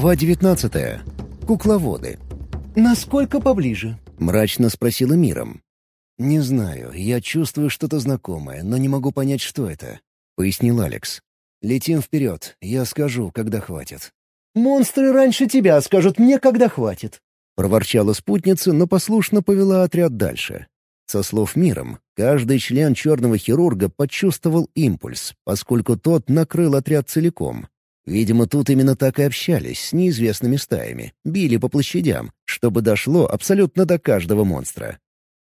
Глава 19. Кукловоды. «Насколько поближе?» — мрачно спросила Миром. «Не знаю, я чувствую что-то знакомое, но не могу понять, что это», — пояснил Алекс. «Летим вперед, я скажу, когда хватит». «Монстры раньше тебя скажут мне, когда хватит», — проворчала спутница, но послушно повела отряд дальше. Со слов Миром, каждый член черного хирурга почувствовал импульс, поскольку тот накрыл отряд целиком, Видимо, тут именно так и общались с неизвестными стаями, били по площадям, чтобы дошло абсолютно до каждого монстра.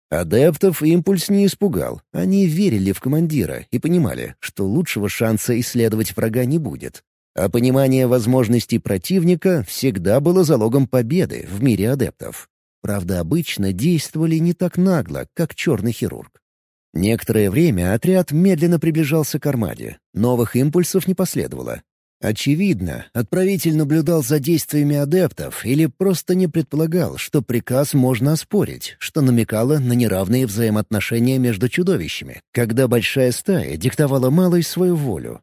Адептов импульс не испугал, они верили в командира и понимали, что лучшего шанса исследовать врага не будет. А понимание возможностей противника всегда было залогом победы в мире адептов. Правда, обычно действовали не так нагло, как черный хирург. Некоторое время отряд медленно приближался к армаде. Новых импульсов не последовало, Очевидно, отправитель наблюдал за действиями адептов или просто не предполагал, что приказ можно оспорить, что намекало на неравные взаимоотношения между чудовищами, когда большая стая диктовала малой свою волю.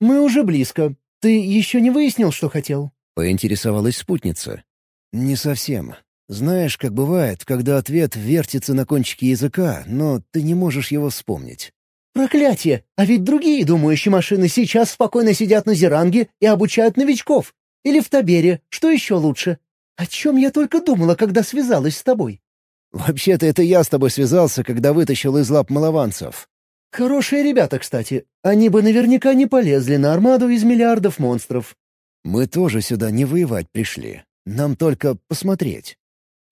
«Мы уже близко. Ты еще не выяснил, что хотел?» — поинтересовалась спутница. «Не совсем. Знаешь, как бывает, когда ответ вертится на кончике языка, но ты не можешь его вспомнить. Проклятие! А ведь другие думающие машины сейчас спокойно сидят на Зеранге и обучают новичков. Или в Табере, что еще лучше. О чем я только думала, когда связалась с тобой. Вообще-то это я с тобой связался, когда вытащил из лап малованцев. Хорошие ребята, кстати. Они бы наверняка не полезли на армаду из миллиардов монстров. Мы тоже сюда не воевать пришли. Нам только посмотреть.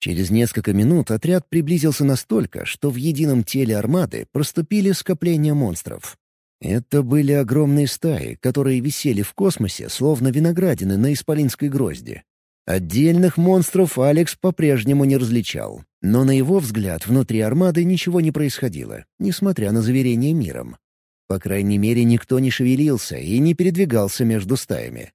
Через несколько минут отряд приблизился настолько, что в едином теле армады проступили скопления монстров. Это были огромные стаи, которые висели в космосе, словно виноградины на исполинской грозди. Отдельных монстров Алекс по-прежнему не различал, но на его взгляд внутри армады ничего не происходило, несмотря на заверение миром. По крайней мере, никто не шевелился и не передвигался между стаями.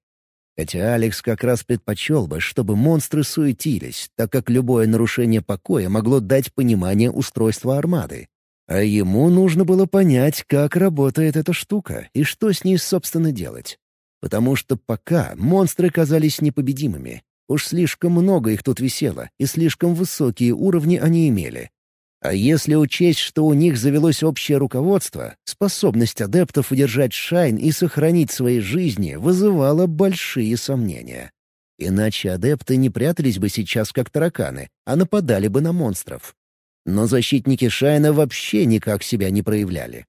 Хотя Алекс как раз предпочел бы, чтобы монстры суетились, так как любое нарушение покоя могло дать понимание устройства армады. А ему нужно было понять, как работает эта штука и что с ней, собственно, делать. Потому что пока монстры казались непобедимыми. Уж слишком много их тут висело, и слишком высокие уровни они имели. А если учесть, что у них завелось общее руководство, способность адептов удержать Шайн и сохранить свои жизни вызывала большие сомнения. Иначе адепты не прятались бы сейчас как тараканы, а нападали бы на монстров. Но защитники Шайна вообще никак себя не проявляли.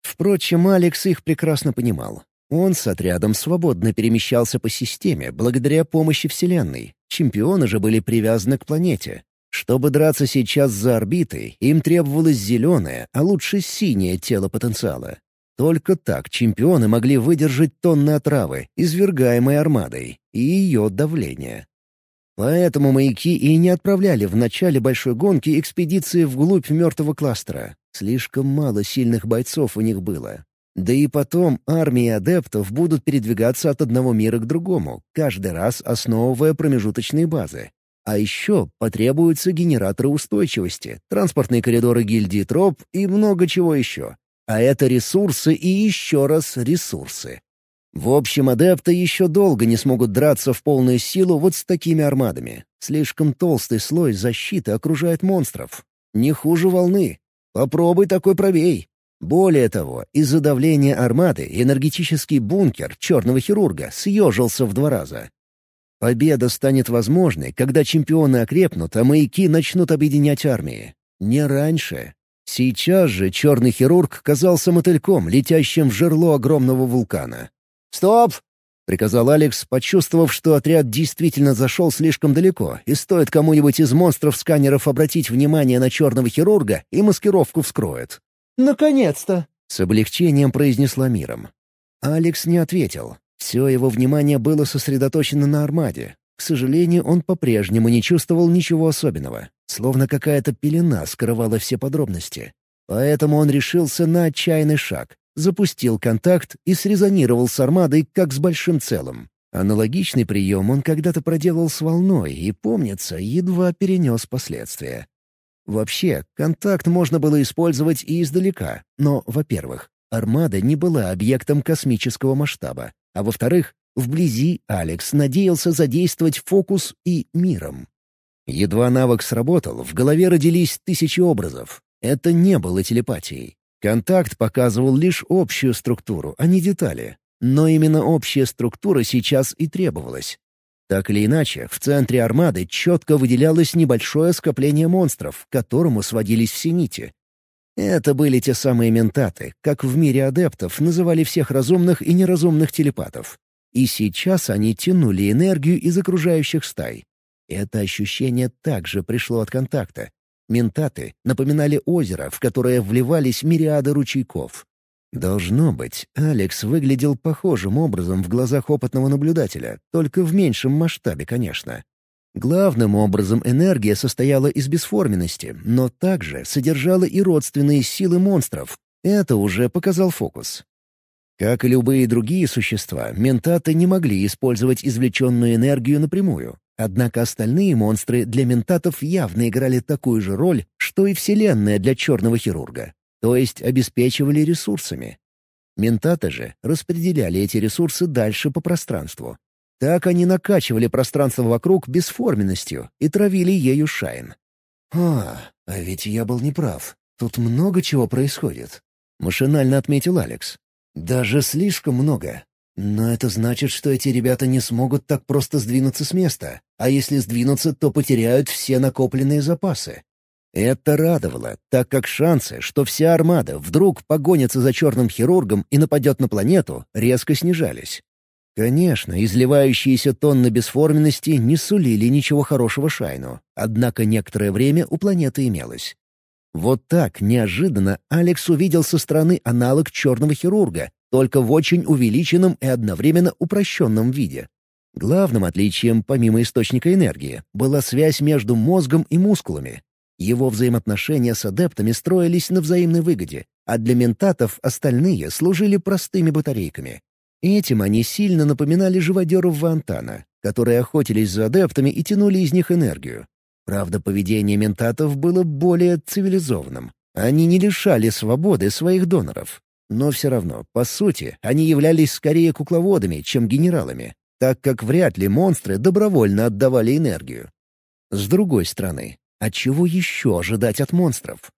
Впрочем, Алекс их прекрасно понимал. Он с отрядом свободно перемещался по системе благодаря помощи Вселенной. Чемпионы же были привязаны к планете, чтобы драться сейчас за орбитой, им требовалось зеленое, а лучше синее тело потенциала. Только так чемпионы могли выдержать тонны отравы, извергаемой армадой, и ее давление. Поэтому маяки и не отправляли в начале большой гонки экспедиции вглубь мертвого кластера. Слишком мало сильных бойцов у них было. Да и потом армии адептов будут передвигаться от одного мира к другому, каждый раз основывая промежуточные базы. А еще потребуются генераторы устойчивости, транспортные коридоры гильдии троп и много чего еще. А это ресурсы и еще раз ресурсы. В общем, адепты еще долго не смогут драться в полную силу вот с такими армадами. Слишком толстый слой защиты окружает монстров. Не хуже волны. Попробуй такой пробей. Более того, из-за давления армады энергетический бункер черного хирурга съежился в два раза. Победа станет возможной, когда чемпионы окрепнут, а маяки начнут объединять армии. Не раньше. Сейчас же черный хирург казался мотыльком, летящим в жерло огромного вулкана. «Стоп!» — приказал Алекс, почувствовав, что отряд действительно зашел слишком далеко, и стоит кому-нибудь из монстров-сканеров обратить внимание на черного хирурга, и маскировку вскроет. «Наконец-то!» — с облегчением произнесла миром. Алекс не ответил. Все его внимание было сосредоточено на армаде. К сожалению, он по-прежнему не чувствовал ничего особенного, словно какая-то пелена скрывала все подробности. Поэтому он решился на отчаянный шаг, запустил контакт и срезонировал с армадой как с большим целым. Аналогичный прием он когда-то проделал с волной и, помнится, едва перенес последствия. Вообще, контакт можно было использовать и издалека, но, во-первых, армада не была объектом космического масштаба, а во-вторых, Вблизи Алекс надеялся задействовать фокус и миром. Едва навык сработал, в голове родились тысячи образов. Это не было телепатией. Контакт показывал лишь общую структуру, а не детали. Но именно общая структура сейчас и требовалась. Так или иначе, в центре армады четко выделялось небольшое скопление монстров, к которому сводились все нити. Это были те самые ментаты, как в мире адептов называли всех разумных и неразумных телепатов. И сейчас они тянули энергию из окружающих стай. Это ощущение также пришло от контакта. Ментаты напоминали озеро, в которое вливались мириады ручейков. Должно быть, Алекс выглядел похожим образом в глазах опытного наблюдателя, только в меньшем масштабе, конечно. Главным образом энергия состояла из бесформенности, но также содержала и родственные силы монстров. Это уже показал фокус. Как и любые другие существа, ментаты не могли использовать извлеченную энергию напрямую. Однако остальные монстры для ментатов явно играли такую же роль, что и Вселенная для черного хирурга то есть обеспечивали ресурсами. Ментаты же распределяли эти ресурсы дальше по пространству. Так они накачивали пространство вокруг бесформенностью и травили ею Шайн. «А, а ведь я был неправ. Тут много чего происходит», — машинально отметил Алекс. «Даже слишком много. Но это значит, что эти ребята не смогут так просто сдвинуться с места. А если сдвинутся, то потеряют все накопленные запасы. Это радовало, так как шансы, что вся армада вдруг погонится за черным хирургом и нападет на планету, резко снижались. Конечно, изливающиеся тонны бесформенности не сулили ничего хорошего Шайну, однако некоторое время у планеты имелось. Вот так, неожиданно, Алекс увидел со стороны аналог черного хирурга, только в очень увеличенном и одновременно упрощенном виде. Главным отличием, помимо источника энергии, была связь между мозгом и мускулами, его взаимоотношения с адептами строились на взаимной выгоде, а для ментатов остальные служили простыми батарейками. Этим они сильно напоминали живодеров Вантана, которые охотились за адептами и тянули из них энергию. Правда, поведение ментатов было более цивилизованным. Они не лишали свободы своих доноров. Но все равно, по сути, они являлись скорее кукловодами, чем генералами, так как вряд ли монстры добровольно отдавали энергию. С другой стороны, а чего еще ожидать от монстров?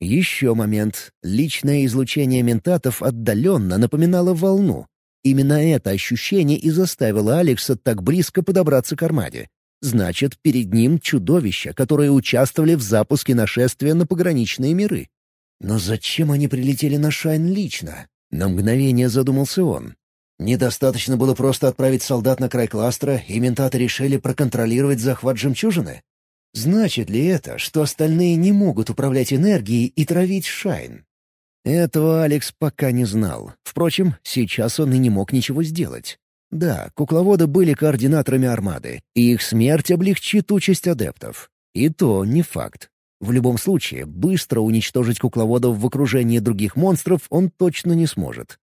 Еще момент. Личное излучение ментатов отдаленно напоминало волну. Именно это ощущение и заставило Алекса так близко подобраться к армаде. Значит, перед ним чудовища, которые участвовали в запуске нашествия на пограничные миры. Но зачем они прилетели на Шайн лично? На мгновение задумался он. Недостаточно было просто отправить солдат на край кластера, и ментаты решили проконтролировать захват жемчужины? Значит ли это, что остальные не могут управлять энергией и травить Шайн? Этого Алекс пока не знал. Впрочем, сейчас он и не мог ничего сделать. Да, кукловоды были координаторами армады, и их смерть облегчит участь адептов. И то не факт. В любом случае, быстро уничтожить кукловодов в окружении других монстров он точно не сможет.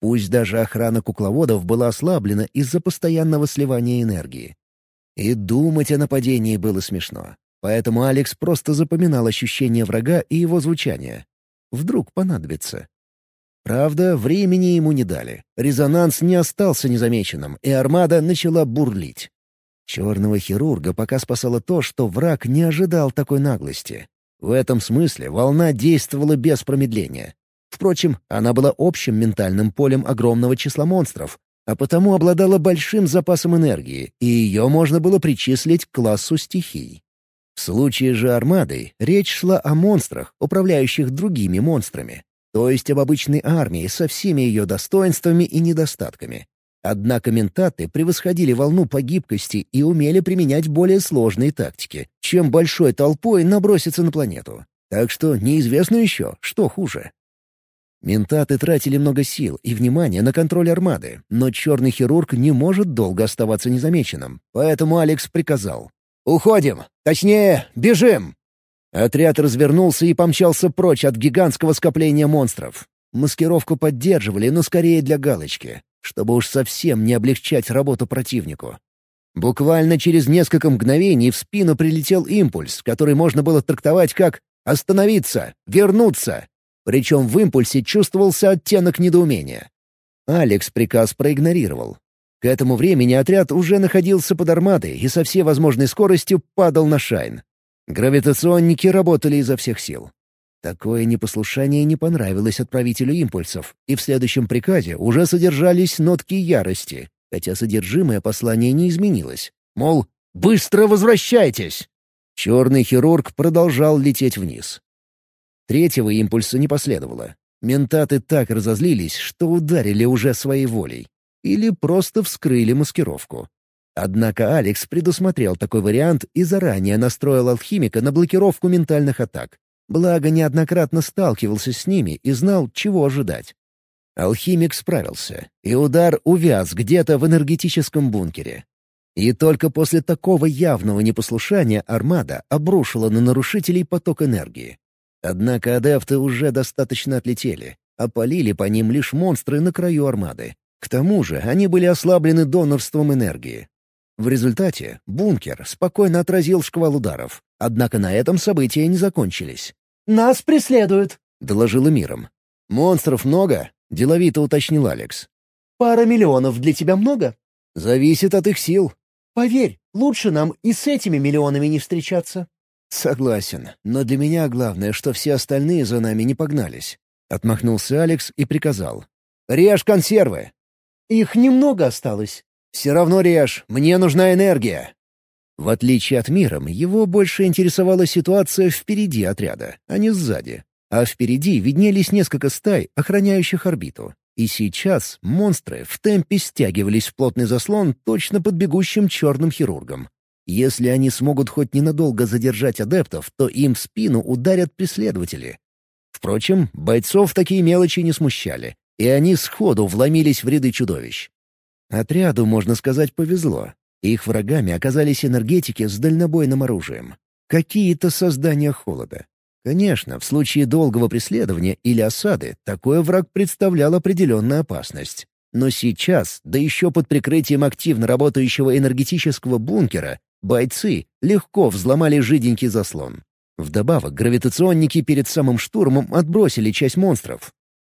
Пусть даже охрана кукловодов была ослаблена из-за постоянного сливания энергии. И думать о нападении было смешно. Поэтому Алекс просто запоминал ощущение врага и его звучание. Вдруг понадобится. Правда, времени ему не дали. Резонанс не остался незамеченным, и армада начала бурлить. Черного хирурга пока спасало то, что враг не ожидал такой наглости. В этом смысле волна действовала без промедления. Впрочем, она была общим ментальным полем огромного числа монстров, а потому обладала большим запасом энергии, и ее можно было причислить к классу стихий. В случае же армады речь шла о монстрах, управляющих другими монстрами, то есть об обычной армии со всеми ее достоинствами и недостатками. Однако ментаты превосходили волну по гибкости и умели применять более сложные тактики, чем большой толпой наброситься на планету. Так что неизвестно еще, что хуже. Ментаты тратили много сил и внимания на контроль армады, но черный хирург не может долго оставаться незамеченным, поэтому Алекс приказал. «Уходим! Точнее, бежим!» Отряд развернулся и помчался прочь от гигантского скопления монстров. Маскировку поддерживали, но скорее для галочки, чтобы уж совсем не облегчать работу противнику. Буквально через несколько мгновений в спину прилетел импульс, который можно было трактовать как «остановиться», «вернуться», причем в импульсе чувствовался оттенок недоумения. Алекс приказ проигнорировал. К этому времени отряд уже находился под армадой и со всей возможной скоростью падал на Шайн. Гравитационники работали изо всех сил. Такое непослушание не понравилось отправителю импульсов, и в следующем приказе уже содержались нотки ярости, хотя содержимое послания не изменилось. Мол, «Быстро возвращайтесь!» Черный хирург продолжал лететь вниз. Третьего импульса не последовало. Ментаты так разозлились, что ударили уже своей волей. Или просто вскрыли маскировку. Однако Алекс предусмотрел такой вариант и заранее настроил алхимика на блокировку ментальных атак. Благо, неоднократно сталкивался с ними и знал, чего ожидать. Алхимик справился, и удар увяз где-то в энергетическом бункере. И только после такого явного непослушания армада обрушила на нарушителей поток энергии. Однако адепты уже достаточно отлетели, опалили по ним лишь монстры на краю армады. К тому же они были ослаблены донорством энергии. В результате бункер спокойно отразил шквал ударов, однако на этом события не закончились. «Нас преследуют», — доложила миром. «Монстров много?» — деловито уточнил Алекс. «Пара миллионов для тебя много?» «Зависит от их сил», Поверь, лучше нам и с этими миллионами не встречаться». «Согласен, но для меня главное, что все остальные за нами не погнались». Отмахнулся Алекс и приказал. «Режь консервы!» «Их немного осталось». «Все равно режь, мне нужна энергия». В отличие от Миром, его больше интересовала ситуация впереди отряда, а не сзади. А впереди виднелись несколько стай, охраняющих орбиту. И сейчас монстры в темпе стягивались в плотный заслон точно под бегущим черным хирургом. Если они смогут хоть ненадолго задержать адептов, то им в спину ударят преследователи. Впрочем, бойцов такие мелочи не смущали, и они сходу вломились в ряды чудовищ. Отряду, можно сказать, повезло. Их врагами оказались энергетики с дальнобойным оружием. Какие-то создания холода. Конечно, в случае долгого преследования или осады такой враг представлял определенную опасность. Но сейчас, да еще под прикрытием активно работающего энергетического бункера, бойцы легко взломали жиденький заслон. Вдобавок, гравитационники перед самым штурмом отбросили часть монстров.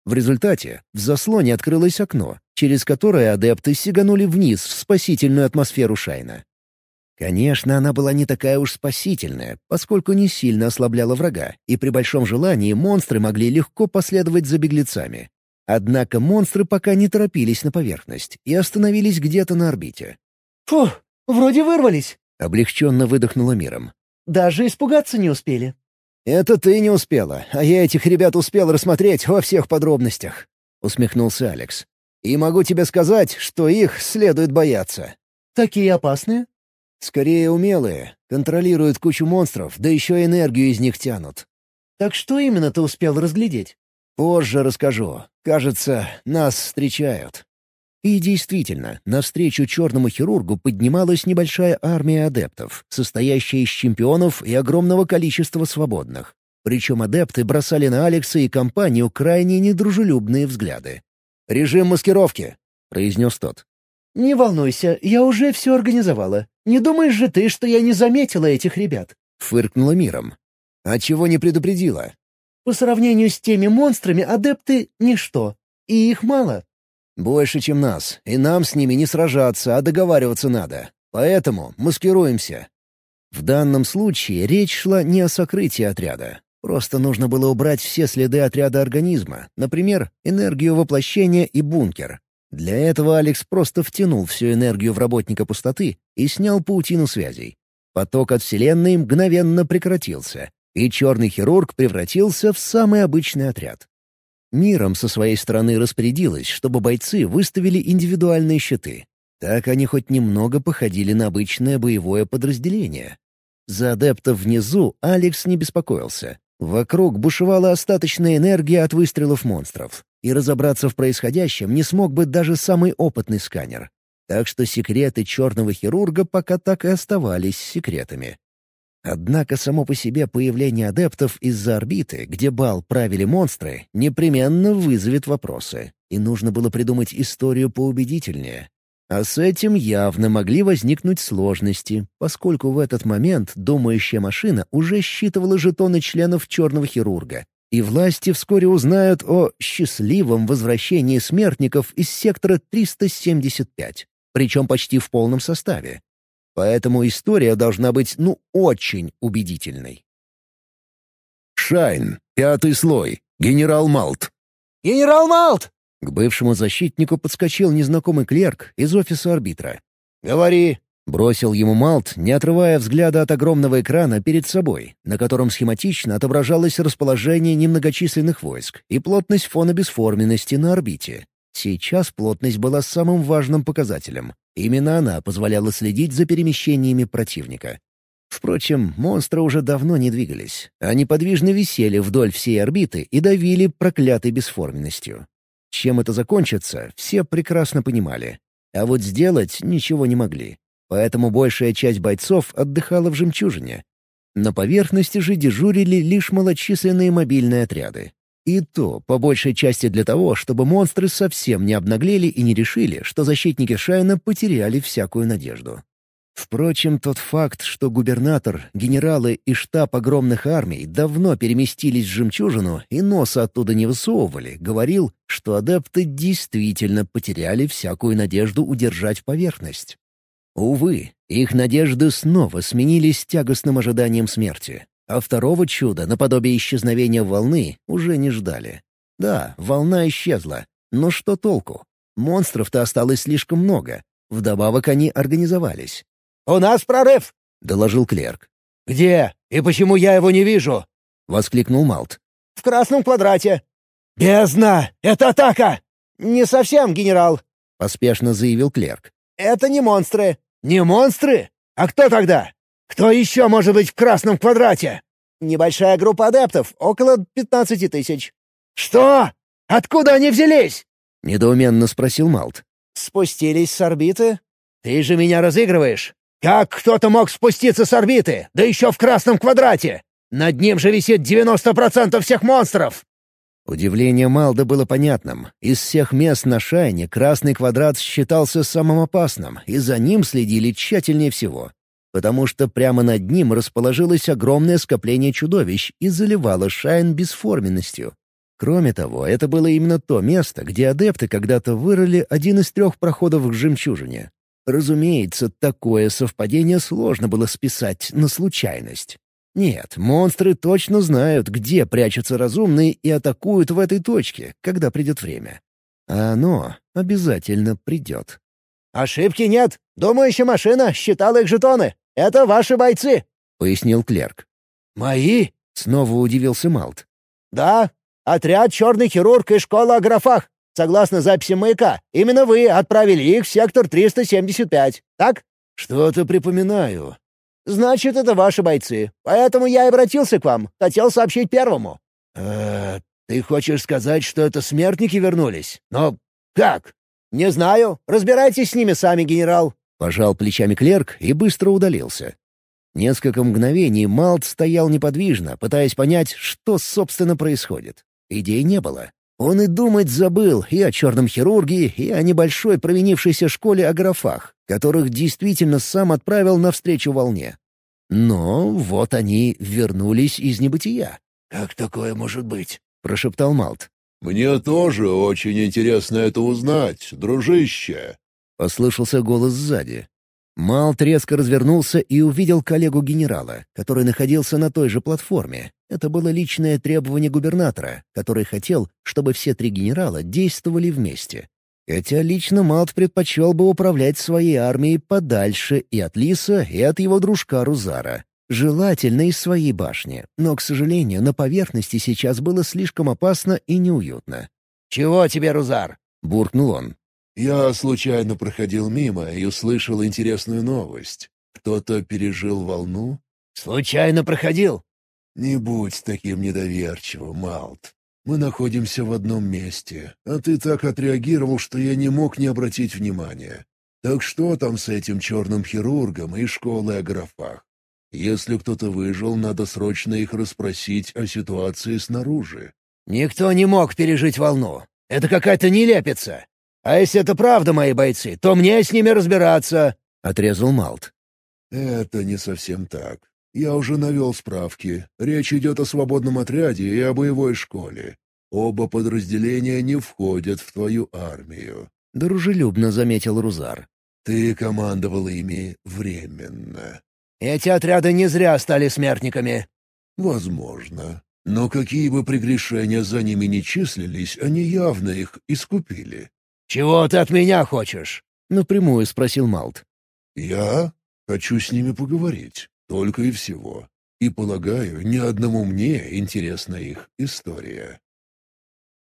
В результате в заслоне открылось окно, через которое адепты сиганули вниз в спасительную атмосферу Шайна. Конечно, она была не такая уж спасительная, поскольку не сильно ослабляла врага, и при большом желании монстры могли легко последовать за беглецами. Однако монстры пока не торопились на поверхность и остановились где-то на орбите. «Фу, вроде вырвались», — облегченно выдохнула миром. «Даже испугаться не успели». «Это ты не успела, а я этих ребят успел рассмотреть во всех подробностях», — усмехнулся Алекс. «И могу тебе сказать, что их следует бояться». «Такие опасные?» Скорее умелые, контролируют кучу монстров, да еще энергию из них тянут. Так что именно ты успел разглядеть? Позже расскажу. Кажется, нас встречают. И действительно, навстречу черному хирургу поднималась небольшая армия адептов, состоящая из чемпионов и огромного количества свободных. Причем адепты бросали на Алекса и компанию крайне недружелюбные взгляды. «Режим маскировки», — произнес тот. «Не волнуйся, я уже все организовала. Не думаешь же ты, что я не заметила этих ребят?» — фыркнула миром. «А чего не предупредила?» «По сравнению с теми монстрами адепты — ничто. И их мало». «Больше, чем нас. И нам с ними не сражаться, а договариваться надо. Поэтому маскируемся». В данном случае речь шла не о сокрытии отряда. Просто нужно было убрать все следы отряда организма, например, энергию воплощения и бункер, для этого Алекс просто втянул всю энергию в работника пустоты и снял паутину связей. Поток от Вселенной мгновенно прекратился, и черный хирург превратился в самый обычный отряд. Миром со своей стороны распорядилась, чтобы бойцы выставили индивидуальные щиты. Так они хоть немного походили на обычное боевое подразделение. За адептов внизу Алекс не беспокоился. Вокруг бушевала остаточная энергия от выстрелов монстров и разобраться в происходящем не смог бы даже самый опытный сканер. Так что секреты черного хирурга пока так и оставались секретами. Однако само по себе появление адептов из-за орбиты, где бал правили монстры, непременно вызовет вопросы, и нужно было придумать историю поубедительнее. А с этим явно могли возникнуть сложности, поскольку в этот момент думающая машина уже считывала жетоны членов черного хирурга и власти вскоре узнают о счастливом возвращении смертников из сектора 375. причем почти в полном составе. Поэтому история должна быть, ну, очень убедительной. Шайн, пятый слой, генерал Малт. «Генерал Малт!» К бывшему защитнику подскочил незнакомый клерк из офиса арбитра. «Говори!» — бросил ему Малт, не отрывая взгляда от огромного экрана перед собой, на котором схематично отображалось расположение немногочисленных войск и плотность фона бесформенности на орбите. Сейчас плотность была самым важным показателем. Именно она позволяла следить за перемещениями противника. Впрочем, монстры уже давно не двигались. Они подвижно висели вдоль всей орбиты и давили проклятой бесформенностью. Чем это закончится, все прекрасно понимали. А вот сделать ничего не могли. Поэтому большая часть бойцов отдыхала в «Жемчужине». На поверхности же дежурили лишь малочисленные мобильные отряды. И то, по большей части для того, чтобы монстры совсем не обнаглели и не решили, что защитники Шайна потеряли всякую надежду. Впрочем, тот факт, что губернатор, генералы и штаб огромных армий давно переместились в «Жемчужину» и носа оттуда не высовывали, говорил, что адепты действительно потеряли всякую надежду удержать поверхность. Увы, их надежды снова сменились тягостным ожиданием смерти. А второго чуда, наподобие исчезновения волны, уже не ждали. Да, волна исчезла, но что толку? Монстров-то осталось слишком много. Вдобавок они организовались. «У нас прорыв!» — доложил клерк. «Где? И почему я его не вижу?» — воскликнул Малт. «В красном квадрате». «Бездна! Это атака!» «Не совсем, генерал», — поспешно заявил клерк. «Это не монстры». «Не монстры? А кто тогда?» «Кто еще может быть в красном квадрате?» «Небольшая группа адептов, около пятнадцати тысяч». «Что? Откуда они взялись?» — недоуменно спросил Малт. «Спустились с орбиты?» «Ты же меня разыгрываешь! Как кто-то мог спуститься с орбиты, да еще в красном квадрате? Над ним же висит девяносто процентов всех монстров!» Удивление Малда было понятным. Из всех мест на Шайне красный квадрат считался самым опасным, и за ним следили тщательнее всего потому что прямо над ним расположилось огромное скопление чудовищ и заливало Шайн бесформенностью. Кроме того, это было именно то место, где адепты когда-то вырыли один из трех проходов к жемчужине. Разумеется, такое совпадение сложно было списать на случайность. Нет, монстры точно знают, где прячутся разумные и атакуют в этой точке, когда придет время. А оно обязательно придет. «Ошибки нет. Думающая машина считала их жетоны. Это ваши бойцы», — пояснил клерк. «Мои?» — снова удивился Малт. «Да. Отряд «Черный хирург» и школа о графах. Согласно записи маяка, именно вы отправили их в сектор 375, так?» «Что-то припоминаю». «Значит, это ваши бойцы. Поэтому я и обратился к вам. Хотел сообщить первому». «Э, ты хочешь сказать, что это смертники вернулись? Но как?» «Не знаю. Разбирайтесь с ними сами, генерал». Пожал плечами клерк и быстро удалился. Несколько мгновений Малт стоял неподвижно, пытаясь понять, что, собственно, происходит. Идей не было. Он и думать забыл и о черном хирурге, и о небольшой провинившейся школе о графах, которых действительно сам отправил навстречу волне. Но вот они вернулись из небытия. «Как такое может быть?» — прошептал Малт. «Мне тоже очень интересно это узнать, дружище!» — послышался голос сзади. Малт резко развернулся и увидел коллегу генерала, который находился на той же платформе. Это было личное требование губернатора, который хотел, чтобы все три генерала действовали вместе. Хотя лично Малт предпочел бы управлять своей армией подальше и от Лиса, и от его дружка Рузара. Желательно из своей башни, но, к сожалению, на поверхности сейчас было слишком опасно и неуютно. «Чего тебе, Рузар?» — буркнул он. «Я случайно проходил мимо и услышал интересную новость. Кто-то пережил волну?» «Случайно проходил?» «Не будь таким недоверчивым, Малт. Мы находимся в одном месте, а ты так отреагировал, что я не мог не обратить внимания. Так что там с этим черным хирургом и школой о графах? Если кто-то выжил, надо срочно их расспросить о ситуации снаружи. Никто не мог пережить волну. Это какая-то нелепица. А если это правда, мои бойцы, то мне с ними разбираться, — отрезал Малт. Это не совсем так. Я уже навел справки. Речь идет о свободном отряде и о боевой школе. Оба подразделения не входят в твою армию. Дружелюбно заметил Рузар. Ты командовал ими временно. Эти отряды не зря стали смертниками. Возможно. Но какие бы прегрешения за ними не числились, они явно их искупили. «Чего ты от меня хочешь?» — напрямую спросил Малт. «Я хочу с ними поговорить, только и всего. И, полагаю, ни одному мне интересна их история».